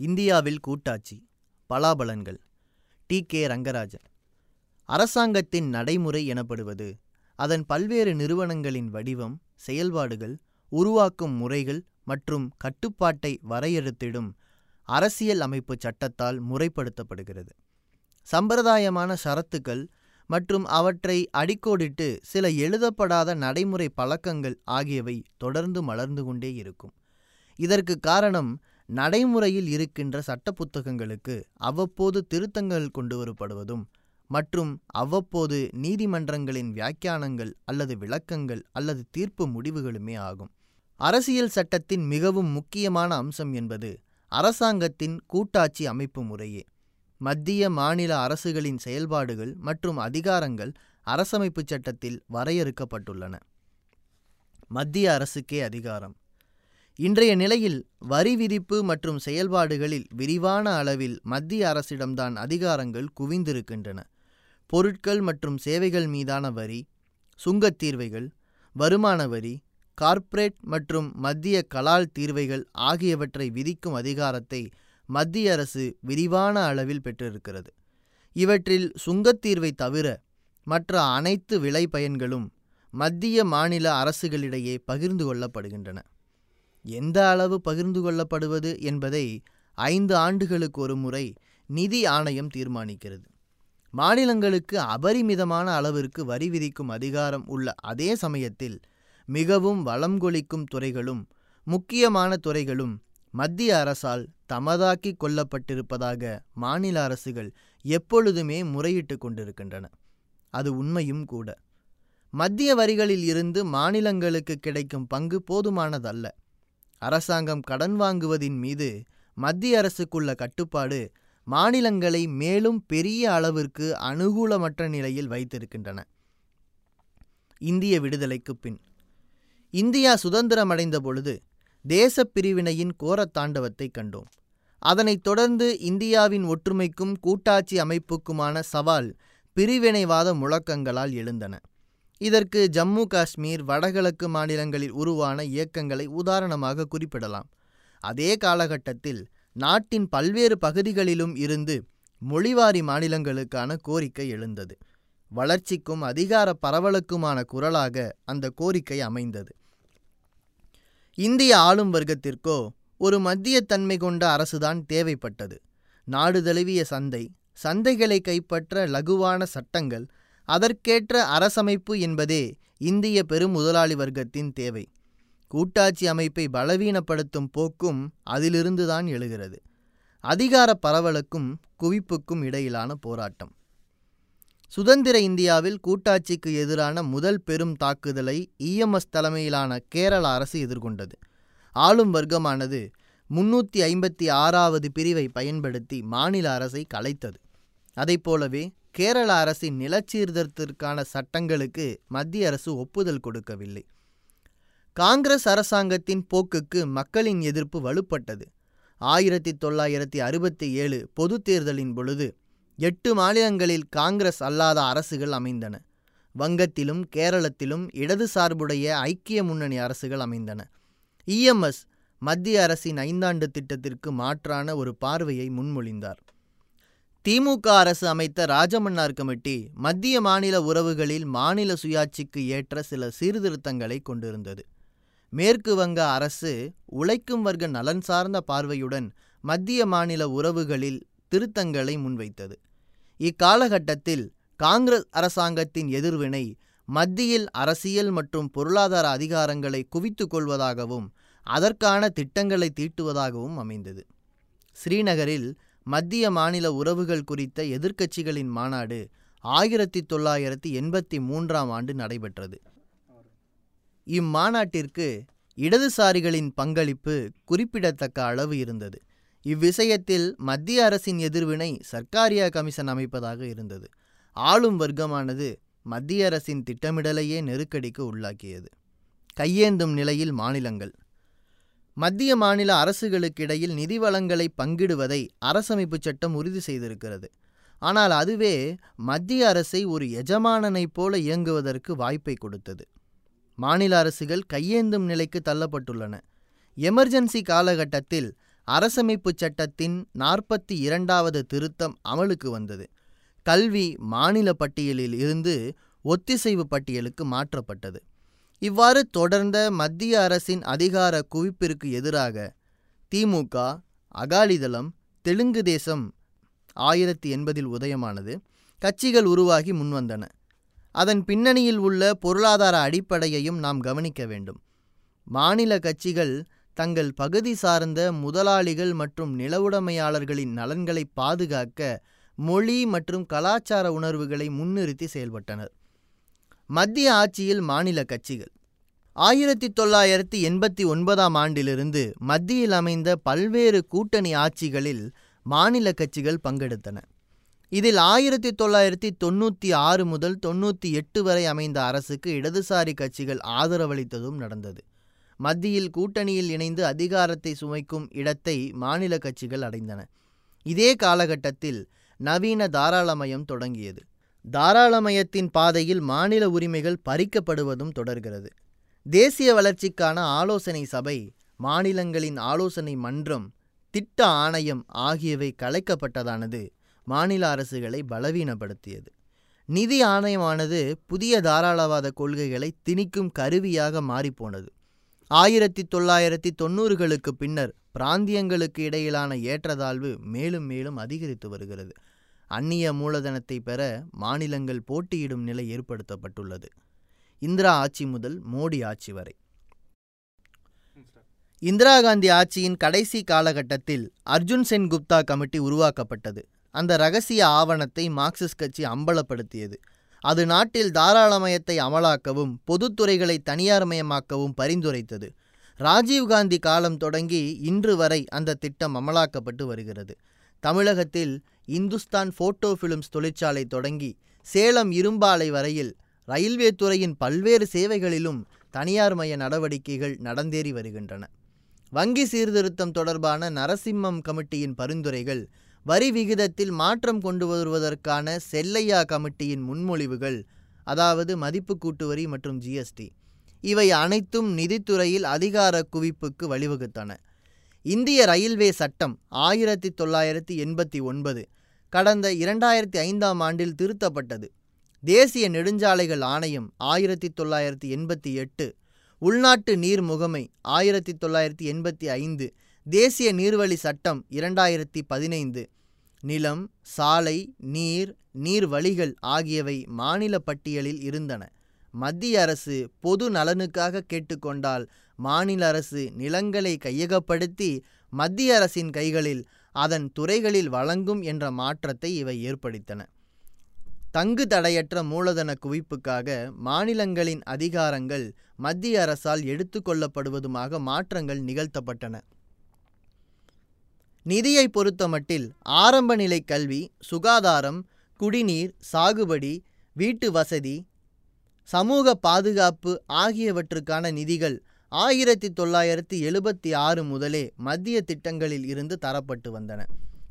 இந்தியாவில் கூட்டாட்சி பலாபலன்கள் டி. கே. ரங்கராஜன். அரசாங்கத்தின் நடைமுறை எனப்படுவது அதன் பல்வேறு நிறுவனங்களின் வடிவம் செயல்பாடுகள் உருவாக்கும் முறைகள் மற்றும் கட்டுப்பாட்டை வரையறுத்திடும் அரசியல் அமைப்பு சட்டத்தால் முறைப்படுத்தப்படுகிறது. சம்பிரதாயமான ஷரத்துக்கள் மற்றும் அவற்றை அடிக்கோடிட்டு சில எழுதப்படாத நடைமுறை பழக்கங்கள் ஆகியவை தொடர்ந்து மலர்ந்து கொண்டே இருக்கும். இதற்கு காரணம் நடைமுறையில் இருக்கின்ற சட்ட புத்தகங்களுக்கு அவ்வப்போது திருத்தங்கள் கொண்டு வரப்படுவதும் மற்றும் அவ்வப்போது நீதிமன்றங்களின் வியாக்கியானங்கள் அல்லது விளக்கங்கள் அல்லது தீர்ப்பு முடிவுகளுமே ஆகும். அரசியல் சட்டத்தின் மிகவும் முக்கியமான அம்சம் என்பது அரசாங்கத்தின் கூட்டாட்சி அமைப்பு முறையே. மத்திய மாநில அரசுகளின் செயல்பாடுகள் மற்றும் அதிகாரங்கள் அரசமைப்புச் சட்டத்தில் வரையறுக்கப்பட்டுள்ளன. மத்திய அரசுக்கே அதிகாரம். இன்றைய நிலையில் வரி விதிப்பு மற்றும் செயல்பாடுகளில் விரிவான அளவில் மத்திய அரசிடம்தான் அதிகாரங்கள் குவிந்திருக்கின்றன. பொருட்கள் மற்றும் சேவைகள் மீதான வரி சுங்கத் தீர்வைகள் வருமான வரி கார்ப்பரேட் மற்றும் மத்திய கலால் தீர்வைகள் ஆகியவற்றை விதிக்கும் அதிகாரத்தை மத்திய அரசு விரிவான அளவில் பெற்றிருக்கிறது. இவற்றில் சுங்கத்தீர்வை தவிர மற்ற அனைத்து விளை பயன்களும் மத்திய மாநில அரசுகளிடையே பகிர்ந்து கொள்ளப்படுகின்றன. எந்த அளவு பகிர்ந்து கொள்ளப்படுவது என்பதை ஐந்து ஆண்டுகளுக்கு ஒரு முறை நிதி ஆணையம் தீர்மானிக்கிறது. மாநிலங்களுக்கு அபரிமிதமான அளவிற்கு வரி விதிக்கும் அதிகாரம் உள்ள அதே சமயத்தில் மிகவும் வளம் கொளிக்கும் துறைகளும் முக்கியமான துறைகளும் மத்திய அரசால் தமதாக்கி கொள்ளப்பட்டிருப்பதாக மாநில அரசுகள் எப்பொழுதுமே முறையிட்டு கொண்டிருக்கின்றன. அது உண்மையும் கூட. மத்திய வரிகளில் இருந்து மாநிலங்களுக்கு கிடைக்கும் பங்கு போதுமானதல்ல. அரசாங்கம் கடன் வாங்குவதின் மீது மத்திய அரசுக்குள்ள கட்டுப்பாடு மாநிலங்களை மேலும் பெரிய அளவிற்கு அனுகூலமற்ற நிலையில் வைத்திருக்கின்றன. இந்திய விடுதலைக்கு பின். இந்தியா சுதந்திரமடைந்த பொழுது தேச பிரிவினையின் கோரத் தாண்டவத்தை கண்டோம். அதனைத் தொடர்ந்து இந்தியாவின் ஒற்றுமைக்கும் கூட்டாட்சி அமைப்புக்குமான சவால் பிரிவினைவாத முழக்கங்களால் எழுந்தன. இதற்கு ஜம்மு காஷ்மீர் வடகிழக்கு மாநிலங்களில் உருவான இயக்கங்களை உதாரணமாக குறிப்பிடலாம். அதே காலகட்டத்தில் நாட்டின் பல்வேறு பகுதிகளிலும் இருந்து மொழிவாரி மாநிலங்களுக்கான கோரிக்கை எழுந்தது. வளர்ச்சிக்கும் அதிகார பரவலுக்குமான குரலாக அந்த கோரிக்கை அமைந்தது. இந்திய ஆளும் வர்க்கத்திற்கோ ஒரு மத்தியத்தன்மை கொண்ட அரசுதான் தேவைப்பட்டது. நாடு தழுவிய சந்தை சந்தைகளை கைப்பற்ற லகுவான சட்டங்கள் அதற்கேற்ற அரசமைப்பு என்பதே இந்திய பெரும் முதலாளி வர்க்கத்தின் தேவை. கூட்டாட்சி அமைப்பை பலவீனப்படுத்தும் போக்கும் அதிலிருந்துதான் எழுகிறது. அதிகார பரவலுக்கும் குவிப்புக்கும் இடையிலான போராட்டம். சுதந்திர இந்தியாவில் கூட்டாட்சிக்கு எதிரான முதல் பெரும் தாக்குதலை இஎம்எஸ் தலைமையிலான கேரள அரசு எதிர்கொண்டது. ஆளும் வர்க்கமானது முன்னூற்றி ஐம்பத்தி ஆறாவது பிரிவை பயன்படுத்தி மாநில அரசை கலைத்தது. அதைப்போலவே கேரள அரசின் நிலச்சீர்திருத்தத்திற்கான சட்டங்களுக்கு மத்திய அரசு ஒப்புதல் கொடுக்கவில்லை. காங்கிரஸ் அரசாங்கத்தின் போக்குக்கு மக்களின் எதிர்ப்பு வலுப்பட்டது. ஆயிரத்தி தொள்ளாயிரத்தி அறுபத்தி ஏழு பொது தேர்தலின் பொழுது எட்டு மாநிலங்களில் காங்கிரஸ் அல்லாத அரசுகள் அமைந்தன. வங்கத்திலும் கேரளத்திலும் இடது சார்புடைய ஐக்கிய முன்னணி அரசுகள் அமைந்தன. இஎம்எஸ் மத்திய அரசின் ஐந்தாண்டு திட்டத்திற்கு மாற்றான ஒரு பார்வையை முன்மொழிந்தார். திமுக அரசு அமைத்த ராஜமன்னார் கமிட்டி மத்திய மாநில உறவுகளில் மாநில சுயாட்சிக்கு ஏற்ற சில சீர்திருத்தங்களை கொண்டிருந்தது. மேற்கு வங்க அரசு உழைக்கும் வர்க்க நலன் சார்ந்த பார்வையுடன் மத்திய மாநில உறவுகளில் திருத்தங்களை முன்வைத்தது. இக்காலகட்டத்தில் காங்கிரஸ் அரசாங்கத்தின் எதிர்வினை மத்தியில் அரசியல் மற்றும் பொருளாதார அதிகாரங்களை குவித்து கொள்வதாகவும் அதற்கான திட்டங்களை தீட்டுவதாகவும் அமைந்தது. ஸ்ரீநகரில் மத்திய மாநில உறவுகள் குறித்த எதிர்க்கட்சிகளின் மாநாடு ஆயிரத்தி தொள்ளாயிரத்தி எண்பத்தி மூன்றாம் ஆண்டு நடைபெற்றது. இம்மாநாட்டிற்கு இடதுசாரிகளின் பங்களிப்பு குறிப்பிடத்தக்க அளவு இருந்தது. இவ்விஷயத்தில் மத்திய அரசின் எதிர்வினை சர்க்காரியா கமிஷன் அமைப்பதாக இருந்தது. ஆளும் வர்க்கமானது மத்திய அரசின் திட்டமிடலையே நெருக்கடிக்கு உள்ளாக்கியது. கையேந்தும் நிலையில் மாநிலங்கள் மத்திய மாநில அரசுகளுக்கிடையில் நிதி வளங்களை பங்கிடுவதை அரசமைப்பு சட்டம் உறுதி செய்திருக்கிறது. ஆனால் அதுவே மத்திய அரசை ஒரு எஜமானனைப் போல இயங்குவதற்கு வாய்ப்பை கொடுத்தது. மாநில அரசுகள் கையேந்தும் நிலைக்கு தள்ளப்பட்டுள்ளன. எமர்ஜென்சி காலகட்டத்தில் அரசமைப்பு சட்டத்தின் நாற்பத்தி இரண்டாவது திருத்தம் அமலுக்கு வந்தது. கல்வி மாநில பட்டியலில் இருந்து ஒத்திசைவு பட்டியலுக்கு மாற்றப்பட்டது. இவ்வாறு தொடர்ந்த மத்திய அரசின் அதிகார குவிப்பிற்கு எதிராக திமுக அகாலிதளம் தெலுங்கு தேசம் ஆயிரத்தி எண்பதில் உதயமானது கட்சிகள் உருவாகி முன்வந்தன. அதன் பின்னணியில் உள்ள பொருளாதார அடிப்படையையும் நாம் கவனிக்க வேண்டும். மாநில கட்சிகள் தங்கள் பகுதி சார்ந்த முதலாளிகள் மற்றும் நிலவுடைமையாளர்களின் நலன்களை பாதுகாக்க மொழி மற்றும் கலாச்சார உணர்வுகளை முன்னிறுத்தி செயல்பட்டனர். மத்திய ஆட்சியில் மாநில கட்சிகள். ஆயிரத்தி தொள்ளாயிரத்தி எண்பத்தி ஒன்பதாம் ஆண்டிலிருந்து மத்தியில் அமைந்த பல்வேறு கூட்டணி ஆட்சிகளில் மாநில கட்சிகள் பங்கெடுத்தன. இதில் ஆயிரத்தி தொள்ளாயிரத்தி தொண்ணூற்றி ஆறு முதல் தொண்ணூற்றி எட்டு வரை அமைந்த அரசுக்கு இடதுசாரி கட்சிகள் ஆதரவளித்ததும் நடந்தது. மத்தியில் கூட்டணியில் இணைந்து அதிகாரத்தை சுமைக்கும் இடத்தை மாநில கட்சிகள் அடைந்தன. இதே காலகட்டத்தில் நவீன தாராளமயம் தொடங்கியது. தாராளமயத்தின் பாதையில் மாநில உரிமைகள் பறிக்கப்படுவதும் தொடர்கிறது. தேசிய வளர்ச்சிக்கான ஆலோசனை சபை மாநிலங்களின் ஆலோசனை மன்றம் திட்ட ஆணையம் ஆகியவை கலைக்கப்பட்டதானது மாநில அரசுகளை பலவீனப்படுத்தியது. நிதி ஆணையமானது புதிய தாராளவாத கொள்கைகளை திணிக்கும் கருவியாக மாறிப்போனது. ஆயிரத்தி தொள்ளாயிரத்தி தொண்ணூறுகளுக்கு பின்னர் பிராந்தியங்களுக்கு இடையிலான ஏற்றத்தாழ்வு மேலும் மேலும் அதிகரித்து வருகிறது. அந்நிய மூலதனத்தை பெற மாநிலங்கள் போட்டியிடும் நிலை ஏற்படுத்தப்பட்டுள்ளது. இந்திரா ஆட்சி முதல் மோடி ஆட்சி வரை. இந்திரா காந்தி ஆட்சியின் கடைசி காலகட்டத்தில் அர்ஜுன் சென் குப்தா கமிட்டி உருவாக்கப்பட்டது. அந்த ரகசிய ஆவணத்தை மார்க்சிஸ்ட் கட்சி அம்பலப்படுத்தியது. அது நாட்டில் தாராளமயத்தை அமலாக்கவும் பொதுத்துறைகளை தனியார்மயமாக்கவும் பரிந்துரைத்தது. ராஜீவ்காந்தி காலம் தொடங்கி இன்று வரை அந்த திட்டம் அமலாக்கப்பட்டு வருகிறது. தமிழகத்தில் இந்துஸ்தான் போட்டோ பிலிம்ஸ் தொழிற்சாலை தொடங்கி சேலம் இரும்பாலை வரையில் ரயில்வே துறையின் பல்வேறு சேவைகளிலும் தனியார்மய நடவடிக்கைகள் நடந்தேறி வருகின்றன. வங்கி சீர்திருத்தம் தொடர்பான நரசிம்மம் கமிட்டியின் பரிந்துரைகள் வரி விகிதத்தில் மாற்றம் கொண்டு வருவதற்கான செல்லையா கமிட்டியின் முன்மொழிவுகள் அதாவது மதிப்பு கூட்டு வரி மற்றும் ஜிஎஸ்டி இவை அனைத்தும் நிதித்துறையில் அதிகார குவிப்புக்கு வழிவகுத்தன. இந்திய ரயில்வே சட்டம் ஆயிரத்தி தொள்ளாயிரத்தி எண்பத்தி ஒன்பது கடந்த இரண்டாயிரத்தி ஐந்தாம் ஆண்டில் திருத்தப்பட்டது. தேசிய நெடுஞ்சாலைகள் ஆணையம் ஆயிரத்தி தொள்ளாயிரத்தி எண்பத்தி எட்டு உள்நாட்டு நீர் முகமை ஆயிரத்தி தொள்ளாயிரத்தி எண்பத்தி ஐந்து தேசிய நீர்வழி சட்டம் இரண்டாயிரத்தி பதினைந்து நிலம் சாலை நீர் நீர்வழிகள் ஆகியவை மாநில பட்டியலில் இருந்தன. மத்திய அரசு பொது நலனுக்காக கேட்டுக்கொண்டால் மாநில அரசு நிலங்களை கையகப்படுத்தி மத்திய அரசின் கைகளில் அதன் துறைகளில் வழங்கும் என்ற மாற்றத்தை இவை ஏற்படுத்தின. தங்கு தடையற்ற மூலதன குவிப்புக்காக மாநிலங்களின் அதிகாரங்கள் மத்திய அரசால் எடுத்துக்கொள்ளப்படுவதுமாக மாற்றங்கள் நிகழ்த்தப்பட்டன. நிதியை பொறுத்தமட்டில் ஆரம்ப நிலை கல்வி சுகாதாரம் குடிநீர் சாகுபடி வீட்டு வசதி சமூக பாதுகாப்பு ஆகியவற்றுக்கான நிதிகள் ஆயிரத்தி தொள்ளாயிரத்தி எழுபத்தி ஆறு முதலே மத்திய திட்டங்களில் இருந்து தரப்பட்டு வந்தன.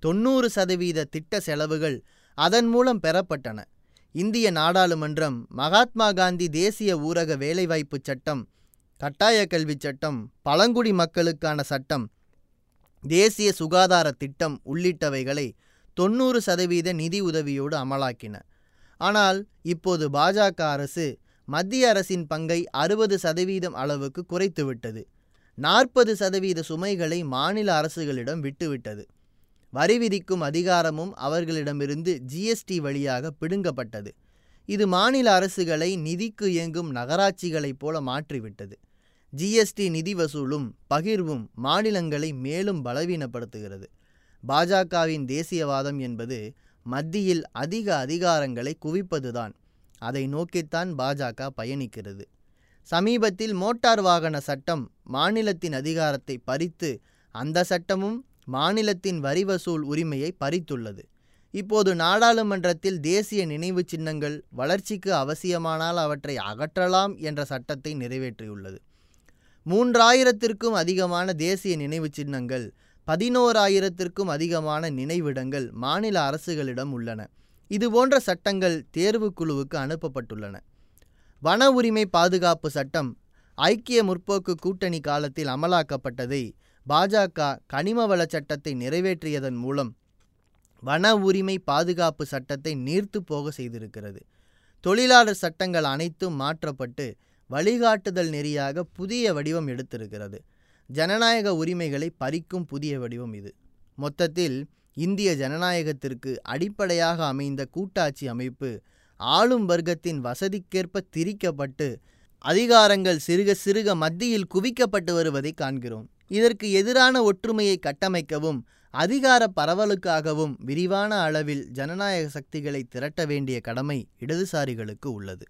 தொண்ணூறு சதவீத திட்ட செலவுகள் அதன் மூலம் பெறப்பட்டன. இந்திய நாடாளுமன்றம் மகாத்மா காந்தி தேசிய ஊரக வேலைவாய்ப்பு சட்டம் கட்டாய கல்வி சட்டம் பழங்குடி மக்களுக்கான சட்டம் தேசிய சுகாதார திட்டம் உள்ளிட்டவைகளை தொண்ணூறு சதவீத நிதி உதவியோடு அமலாக்கின. ஆனால் இப்போது பாஜக அரசு மத்திய அரசின் பங்கை அறுபது சதவீதம் அளவுக்கு குறைத்துவிட்டது நாற்பது சதவீத சுமைகளை மாநில அரசுகளிடம் விட்டுவிட்டது. வரி விதிக்கும் அதிகாரமும் அவர்களிடமிருந்து ஜிஎஸ்டி வழியாக பிடுங்கப்பட்டது. இது மாநில அரசுகளை நிதிக்கு இயங்கும் நகராட்சிகளைப் போல மாற்றிவிட்டது. ஜிஎஸ்டி நிதி வசூலும் பகிர்வும் மாநிலங்களை மேலும் பலவீனப்படுத்துகிறது. பாஜகவின் தேசியவாதம் என்பது மத்தியில் அதிக அதிகாரங்களை குவிப்பதுதான். அதை நோக்கித்தான் பாஜக பயணிக்கிறது. சமீபத்தில் மோட்டார் வாகன சட்டம் மாநிலத்தின் அதிகாரத்தை பறித்து அந்த சட்டமும் மாநிலத்தின் வரி வசூல் உரிமையை பறித்துள்ளது. இப்போது நாடாளுமன்றத்தில் தேசிய நினைவு சின்னங்கள் வளர்ச்சிக்கு அவசியமானால் அவற்றை அகற்றலாம் என்ற சட்டத்தை நிறைவேற்றியுள்ளது. மூன்றாயிரத்திற்கும் அதிகமான தேசிய நினைவு சின்னங்கள் பதினோராயிரத்திற்கும் அதிகமான நினைவிடங்கள் மாநில அரசுகளிடம் உள்ளன. இதுபோன்ற சட்டங்கள் தேர்வுக்குழுவுக்கு அனுப்பப்பட்டுள்ளன. வன உரிமை பாதுகாப்பு சட்டம் ஐக்கிய முற்போக்கு கூட்டணி காலத்தில் அமலாக்கப்பட்டதை பாஜக கனிம வள சட்டத்தை நிறைவேற்றியதன் மூலம் வன உரிமை பாதுகாப்பு சட்டத்தை நீர்த்து போக செய்திருக்கிறது. தொழிலாளர் சட்டங்கள் அனைத்தும் மாற்றப்பட்டு வழிகாட்டுதல் நெறியாக புதிய வடிவம் எடுத்திருக்கிறது. ஜனநாயக உரிமைகளை பறிக்கும் புதிய வடிவம் இது. மொத்தத்தில் இந்திய ஜனநாயகத்திற்கு அடிப்படையாக அமைந்த கூட்டாட்சி அமைப்பு ஆளும் வர்க்கத்தின் வசதிக்கேற்ப திரிக்கப்பட்டு அதிகாரங்கள் சிறுக சிறுக மத்தியில் குவிக்கப்பட்டு வருவதை காண்கிறோம். இதற்கு எதிரான ஒற்றுமையை கட்டமைக்கவும் அதிகார பரவலுக்காகவும் விரிவான அளவில் ஜனநாயக சக்திகளை திரட்ட வேண்டிய கடமை இடதுசாரிகளுக்கு உள்ளது.